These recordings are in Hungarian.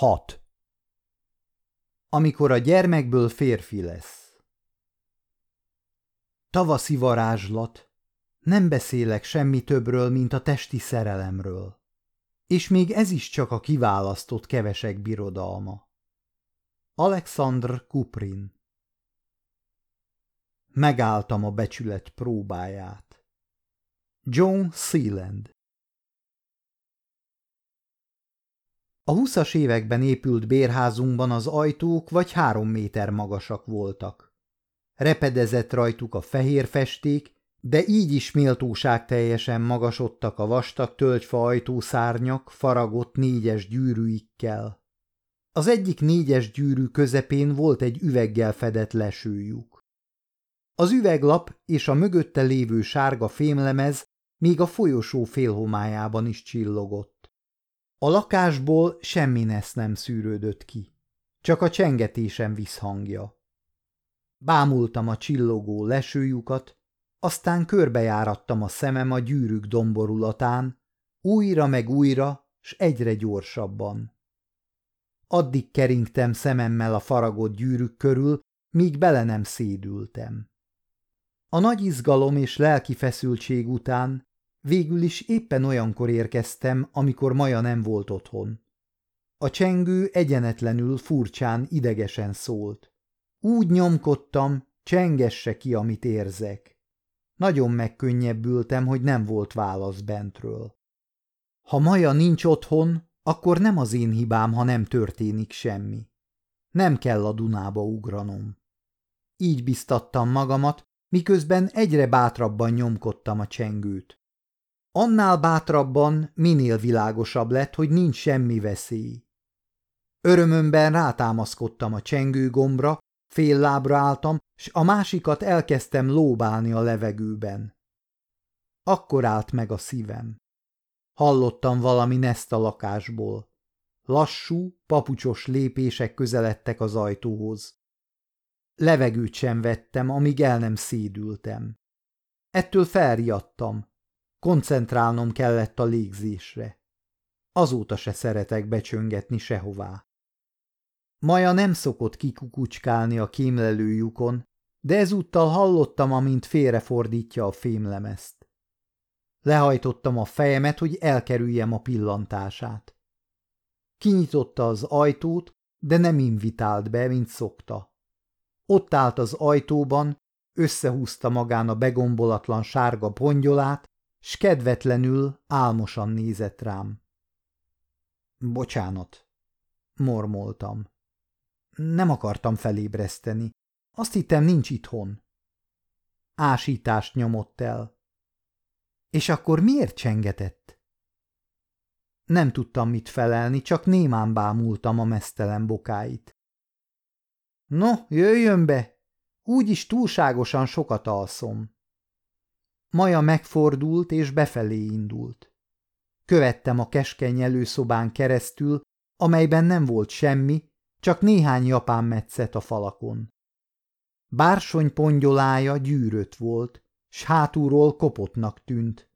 6. Amikor a gyermekből férfi lesz Tavaszi varázslat. Nem beszélek semmi többről, mint a testi szerelemről. És még ez is csak a kiválasztott kevesek birodalma. Alexandr Kuprin Megálltam a becsület próbáját. John Sealand A huszas években épült bérházunkban az ajtók vagy három méter magasak voltak. Repedezett rajtuk a fehér festék, de így is méltóság teljesen magasodtak a vastag tölgyfa ajtószárnyak faragott négyes gyűrűikkel. Az egyik négyes gyűrű közepén volt egy üveggel fedett lesőjük. Az üveglap és a mögötte lévő sárga fémlemez még a folyosó félhomájában is csillogott. A lakásból semmi nesz nem szűrődött ki, csak a csengetésem visszhangja. Bámultam a csillogó lesőjukat, aztán körbejárattam a szemem a gyűrűk domborulatán, újra meg újra, s egyre gyorsabban. Addig keringtem szememmel a faragott gyűrűk körül, míg bele nem szédültem. A nagy izgalom és lelki feszültség után Végül is éppen olyankor érkeztem, amikor Maja nem volt otthon. A csengő egyenetlenül furcsán idegesen szólt. Úgy nyomkodtam, csengesse ki, amit érzek. Nagyon megkönnyebbültem, hogy nem volt válasz bentről. Ha Maja nincs otthon, akkor nem az én hibám, ha nem történik semmi. Nem kell a Dunába ugranom. Így biztattam magamat, miközben egyre bátrabban nyomkodtam a csengőt. Annál bátrabban, minél világosabb lett, hogy nincs semmi veszély. Örömömben rátámaszkodtam a csengő gombra, fél lábra álltam, s a másikat elkezdtem lóbálni a levegőben. Akkor állt meg a szívem. Hallottam valami neszt a lakásból. Lassú, papucsos lépések közeledtek az ajtóhoz. Levegőt sem vettem, amíg el nem szédültem. Ettől felriadtam, Koncentrálnom kellett a légzésre. Azóta se szeretek becsöngetni sehová. Maja nem szokott kikukucskálni a kémlelő lyukon, de ezúttal hallottam, amint félrefordítja a fémlemezt. Lehajtottam a fejemet, hogy elkerüljem a pillantását. Kinyitotta az ajtót, de nem invitált be, mint szokta. Ott állt az ajtóban, összehúzta magán a begombolatlan sárga pongyolát, s kedvetlenül, álmosan nézett rám. Bocsánat, mormoltam. Nem akartam felébreszteni. Azt hittem, nincs itthon. Ásítást nyomott el. És akkor miért csengetett? Nem tudtam mit felelni, csak némán bámultam a mesztelen bokáit. No, jöjjön be! Úgyis túlságosan sokat alszom. Maja megfordult és befelé indult. Követtem a keskeny előszobán keresztül, amelyben nem volt semmi, csak néhány japán metszet a falakon. Bársony pongyolája gyűrött volt, s hátulról kopotnak tűnt.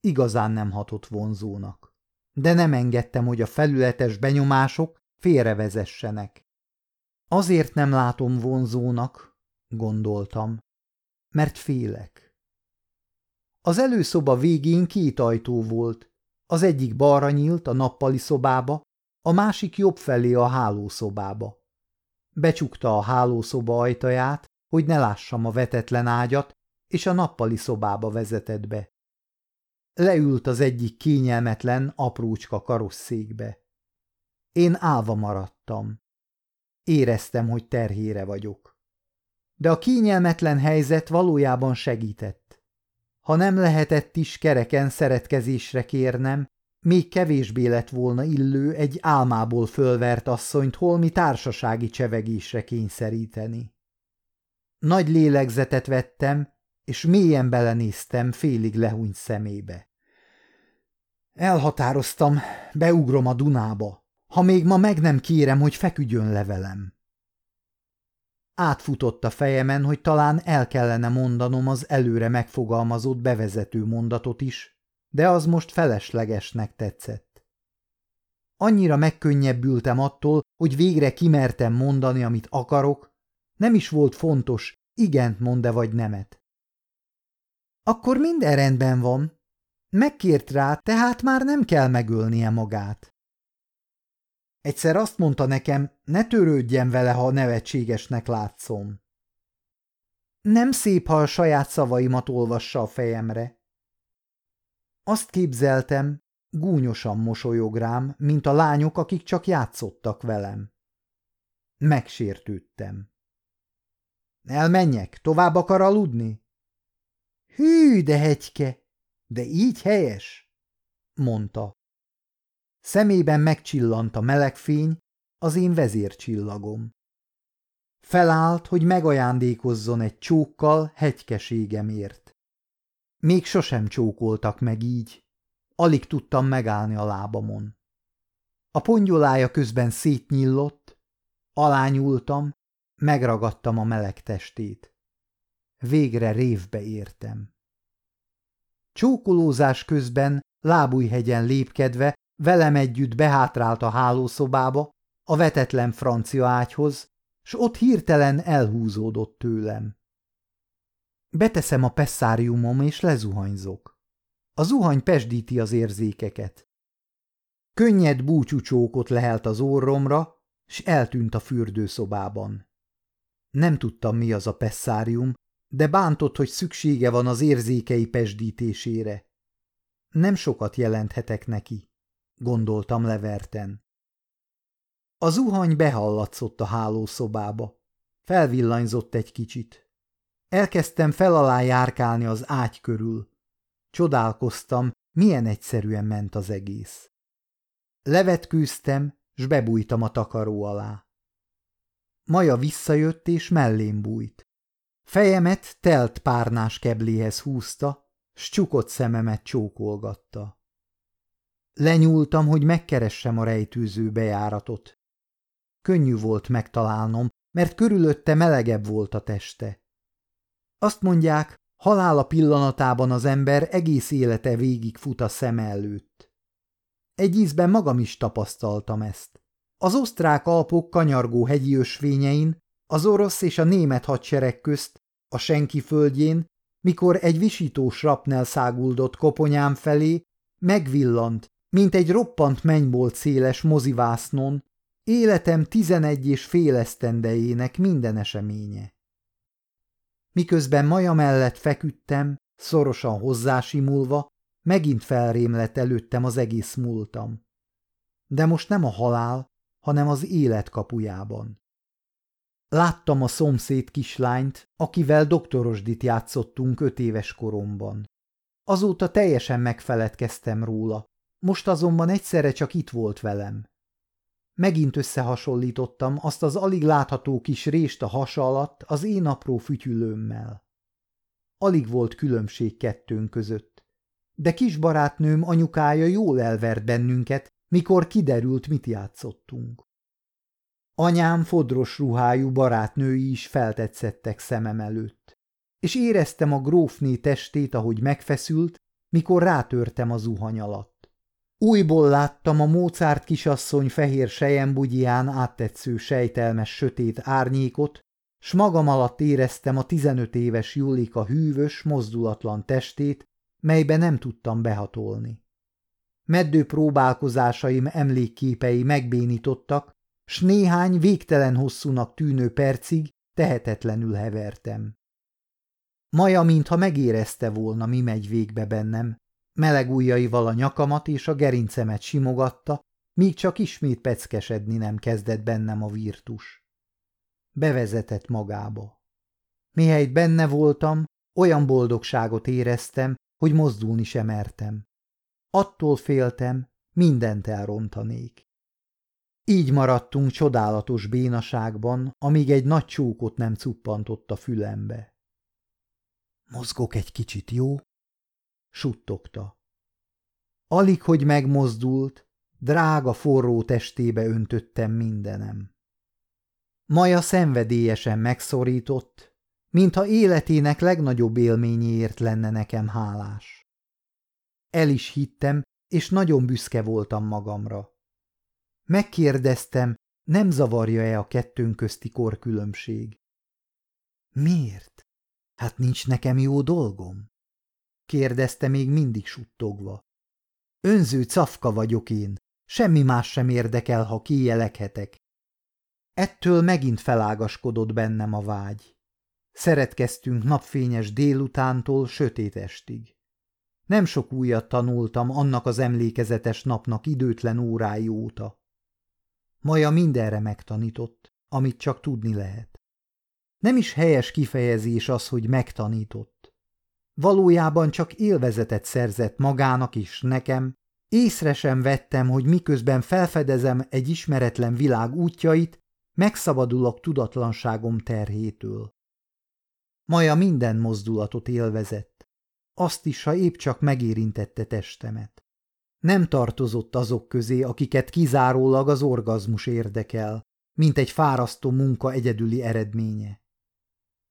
Igazán nem hatott vonzónak. De nem engedtem, hogy a felületes benyomások félrevezessenek. Azért nem látom vonzónak, gondoltam, mert félek. Az előszoba végén két ajtó volt. Az egyik balra nyílt a nappali szobába, a másik jobb felé a hálószobába. Becsukta a hálószoba ajtaját, hogy ne lássam a vetetlen ágyat, és a nappali szobába vezetett be. Leült az egyik kényelmetlen, aprócska karosszékbe. Én állva maradtam. Éreztem, hogy terhére vagyok. De a kényelmetlen helyzet valójában segített. Ha nem lehetett is kereken szeretkezésre kérnem, még kevésbé lett volna illő egy álmából fölvert asszonyt holmi társasági csevegésre kényszeríteni. Nagy lélegzetet vettem, és mélyen belenéztem félig lehúnyt szemébe. Elhatároztam, beugrom a Dunába, ha még ma meg nem kérem, hogy feküdjön le velem. Átfutott a fejemen, hogy talán el kellene mondanom az előre megfogalmazott bevezető mondatot is, de az most feleslegesnek tetszett. Annyira megkönnyebbültem attól, hogy végre kimertem mondani, amit akarok, nem is volt fontos, igent mond-e vagy nemet. Akkor minden rendben van. Megkért rá, tehát már nem kell megölnie magát. Egyszer azt mondta nekem, ne törődjen vele, ha nevetségesnek látszom. Nem szép, ha a saját szavaimat olvassa a fejemre. Azt képzeltem, gúnyosan mosolyog rám, mint a lányok, akik csak játszottak velem. Megsértődtem. Elmenjek, tovább akar aludni? Hű, de hegyke, de így helyes, mondta. Szemében megcsillant a melegfény, az én vezércsillagom. Felállt, hogy megajándékozzon egy csókkal hegykeségemért. Még sosem csókoltak meg így. Alig tudtam megállni a lábamon. A pongyolája közben szétnyillott, alányultam, megragadtam a meleg testét. Végre révbe értem. Csókolózás közben lábújhegyen lépkedve velem együtt behátrált a hálószobába, a vetetlen francia ágyhoz, s ott hirtelen elhúzódott tőlem. Beteszem a pesszáriumom, és lezuhanyzok. A zuhany pesdíti az érzékeket. Könnyed búcsúcsókot lehelt az orromra, s eltűnt a fürdőszobában. Nem tudtam, mi az a pesszárium, de bántott, hogy szüksége van az érzékei pesdítésére. Nem sokat jelenthetek neki, gondoltam leverten. A zuhany behallatszott a hálószobába. Felvillanyzott egy kicsit. Elkezdtem felalá járkálni az ágy körül. Csodálkoztam, milyen egyszerűen ment az egész. Levetkőztem, s bebújtam a takaró alá. Maja visszajött, és mellém bújt. Fejemet telt párnás kebléhez húzta, s csukott szememet csókolgatta. Lenyúltam, hogy megkeressem a rejtőző bejáratot. Könnyű volt megtalálnom, mert körülötte melegebb volt a teste. Azt mondják, halála pillanatában az ember egész élete végig fut a szem előtt. Egy ízben magam is tapasztaltam ezt. Az osztrák alpok kanyargó hegyi ösvényein, az orosz és a német hadsereg közt, a senki földjén, mikor egy visítós rapnel száguldott koponyám felé, megvillant, mint egy roppant mennybolt széles mozivásznon, életem tizenegy és fél esztendejének minden eseménye. Miközben maja mellett feküdtem, szorosan hozzásimulva, megint felrémlett előttem az egész múltam. De most nem a halál, hanem az élet kapujában. Láttam a szomszéd kislányt, akivel doktorosdit játszottunk öt éves koromban. Azóta teljesen megfeledkeztem róla, most azonban egyszerre csak itt volt velem. Megint összehasonlítottam azt az alig látható kis rést a hasa alatt az én apró fütyülőmmel. Alig volt különbség kettőnk között. De kis barátnőm anyukája jól elvert bennünket, mikor kiderült, mit játszottunk. Anyám fodros ruhájú barátnői is feltetszettek szemem előtt, és éreztem a grófné testét, ahogy megfeszült, mikor rátörtem a zuhany alatt. Újból láttam a Mozart kisasszony fehér sejembugyján áttetsző sejtelmes sötét árnyékot, s magam alatt éreztem a tizenöt éves Julika hűvös, mozdulatlan testét, melybe nem tudtam behatolni. Meddő próbálkozásaim emlékképei megbénítottak, s néhány végtelen hosszúnak tűnő percig tehetetlenül hevertem. Maja, mintha megérezte volna, mi megy végbe bennem, Meleg ujjaival a nyakamat és a gerincemet simogatta, míg csak ismét peckesedni nem kezdett bennem a virtus. Bevezetett magába. Mihelyt benne voltam, olyan boldogságot éreztem, hogy mozdulni sem mertem. Attól féltem, mindent elrontanék. Így maradtunk csodálatos bénaságban, amíg egy nagy csókot nem cuppantott a fülembe. Mozgok egy kicsit, jó? Suttogta. Alig, hogy megmozdult, drága forró testébe öntöttem mindenem. Maja szenvedélyesen megszorított, mintha életének legnagyobb élményéért lenne nekem hálás. El is hittem, és nagyon büszke voltam magamra. Megkérdeztem, nem zavarja-e a kettőnk közti korkülönbség. Miért? Hát nincs nekem jó dolgom? Kérdezte még mindig suttogva. Önző cafka vagyok én, semmi más sem érdekel, ha kijelekhetek. Ettől megint felágaskodott bennem a vágy. Szeretkeztünk napfényes délutántól sötét estig. Nem sok újat tanultam annak az emlékezetes napnak időtlen órái óta. Maja mindenre megtanított, amit csak tudni lehet. Nem is helyes kifejezés az, hogy megtanított. Valójában csak élvezetet szerzett magának is nekem, észre sem vettem, hogy miközben felfedezem egy ismeretlen világ útjait, megszabadulok tudatlanságom terhétől. Maja minden mozdulatot élvezett, azt is, ha épp csak megérintette testemet. Nem tartozott azok közé, akiket kizárólag az orgazmus érdekel, mint egy fárasztó munka egyedüli eredménye.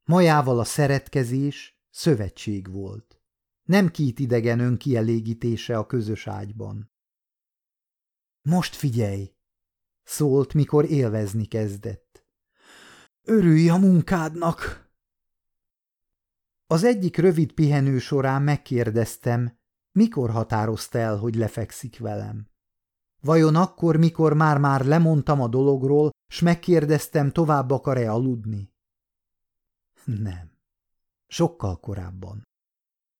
Majával a szeretkezés szövetség volt. Nem két idegen önkielégítése a közös ágyban. Most figyelj! Szólt, mikor élvezni kezdett. Örülj a munkádnak! Az egyik rövid pihenő során megkérdeztem, mikor határozta el, hogy lefekszik velem. Vajon akkor, mikor már-már lemondtam a dologról, s megkérdeztem, tovább akar-e aludni? Nem. Sokkal korábban.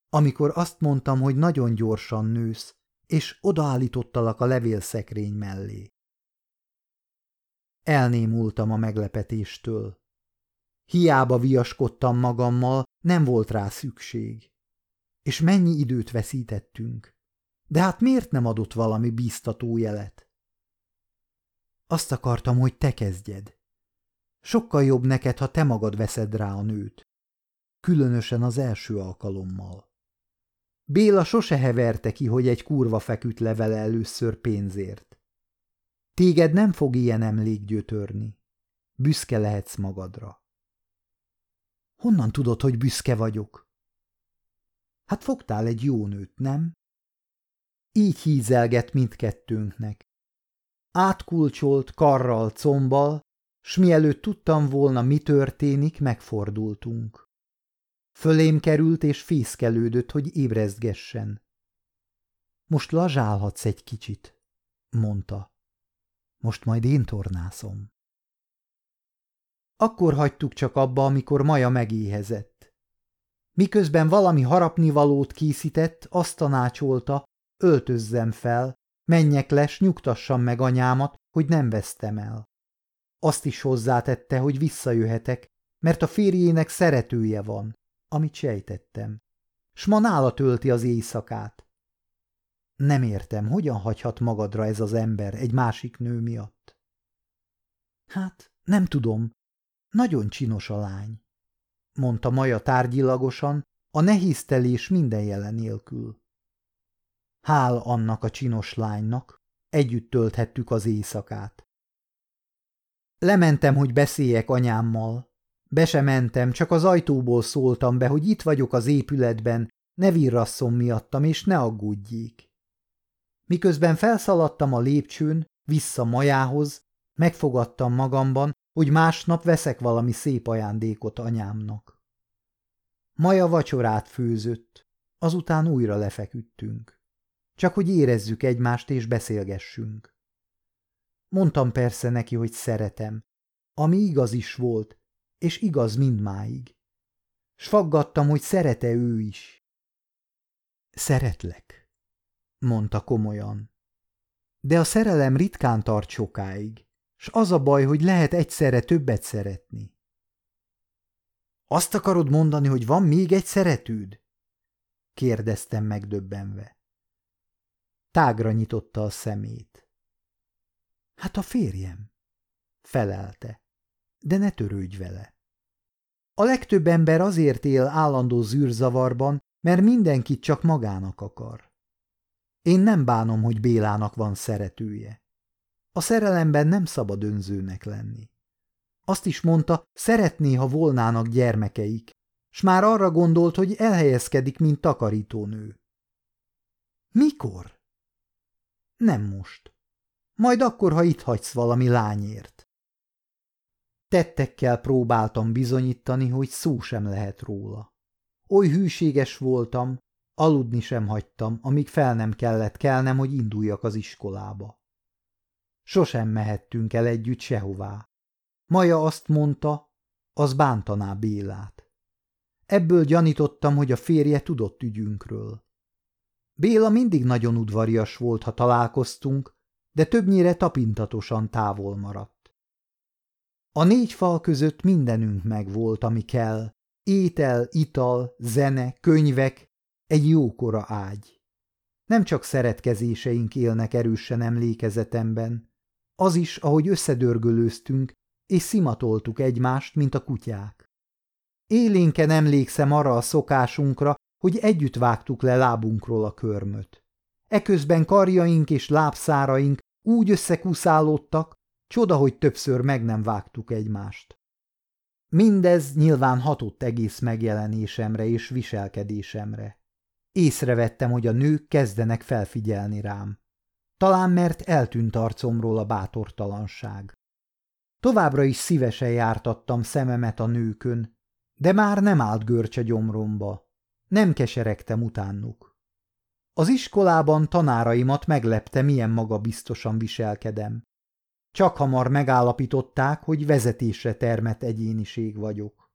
Amikor azt mondtam, hogy nagyon gyorsan nősz, és odaállítottalak a levélszekrény mellé. Elnémultam a meglepetéstől. Hiába viaskodtam magammal, nem volt rá szükség. És mennyi időt veszítettünk. De hát miért nem adott valami bíztató jelet? Azt akartam, hogy te kezdjed. Sokkal jobb neked, ha te magad veszed rá a nőt. Különösen az első alkalommal. Béla sose heverte ki, hogy egy kurva feküdt levele először pénzért. Téged nem fog ilyen emlék gyötörni. Büszke lehetsz magadra. Honnan tudod, hogy büszke vagyok? Hát fogtál egy jó nőt, nem? Így hízelget mindkettőnknek. Átkulcsolt karral, combal, s mielőtt tudtam volna, mi történik, megfordultunk. Fölém került és fészkelődött, hogy ébrezgessen. Most lazsálhatsz egy kicsit, mondta. Most majd én tornászom. Akkor hagytuk csak abba, amikor Maja megéhezett. Miközben valami harapnivalót készített, azt tanácsolta, öltözzem fel, menjek les, nyugtassam meg anyámat, hogy nem vesztem el. Azt is hozzátette, hogy visszajöhetek, mert a férjének szeretője van, amit sejtettem. S ma nála tölti az éjszakát. Nem értem, hogyan hagyhat magadra ez az ember egy másik nő miatt? Hát, nem tudom, nagyon csinos a lány, mondta Maja tárgyilagosan, a nehéztelés minden jelen nélkül. Hál annak a csinos lánynak, együtt tölthettük az éjszakát. Lementem, hogy beszéljek anyámmal. Be se mentem, csak az ajtóból szóltam be, hogy itt vagyok az épületben, ne virrasszom miattam, és ne aggódjék. Miközben felszaladtam a lépcsőn, vissza majához, megfogadtam magamban, hogy másnap veszek valami szép ajándékot anyámnak. Maja vacsorát főzött, azután újra lefeküdtünk. Csak hogy érezzük egymást és beszélgessünk. Mondtam persze neki, hogy szeretem, ami igaz is volt, és igaz mindmáig. S faggattam, hogy szerete ő is. Szeretlek, mondta komolyan. De a szerelem ritkán tart sokáig s az a baj, hogy lehet egyszerre többet szeretni. Azt akarod mondani, hogy van még egy szeretőd? kérdeztem megdöbbenve. Tágra nyitotta a szemét. Hát a férjem, felelte, de ne törődj vele. A legtöbb ember azért él állandó zűrzavarban, mert mindenkit csak magának akar. Én nem bánom, hogy Bélának van szeretője. A szerelemben nem szabad önzőnek lenni. Azt is mondta, szeretné, ha volnának gyermekeik, s már arra gondolt, hogy elhelyezkedik, mint takarítónő. Mikor? Nem most, Majd akkor, ha itt hagysz valami lányért. Tettekkel próbáltam bizonyítani, hogy szó sem lehet róla. Oly hűséges voltam, aludni sem hagytam, amíg fel nem kellett kelnem, hogy induljak az iskolába. Sosem mehettünk el együtt sehová. Maja azt mondta, az bántaná Bélát. Ebből gyanítottam, hogy a férje tudott ügyünkről. Béla mindig nagyon udvarias volt, ha találkoztunk, de többnyire tapintatosan távol maradt. A négy fal között mindenünk megvolt, ami kell. Étel, ital, zene, könyvek, egy jókora ágy. Nem csak szeretkezéseink élnek erősen emlékezetemben, az is, ahogy összedörgölőztünk, és szimatoltuk egymást, mint a kutyák. Élénken emlékszem arra a szokásunkra, hogy együtt vágtuk le lábunkról a körmöt. Eközben karjaink és lábszáraink úgy összekuszálódtak, csoda, hogy többször meg nem vágtuk egymást. Mindez nyilván hatott egész megjelenésemre és viselkedésemre. Észrevettem, hogy a nők kezdenek felfigyelni rám. Talán mert eltűnt arcomról a bátortalanság. Továbbra is szívesen jártattam szememet a nőkön, de már nem állt görcs a gyomromba. Nem keseregtem utánuk. Az iskolában tanáraimat meglepte, milyen magabiztosan viselkedem. Csak hamar megállapították, hogy vezetésre termett egyéniség vagyok.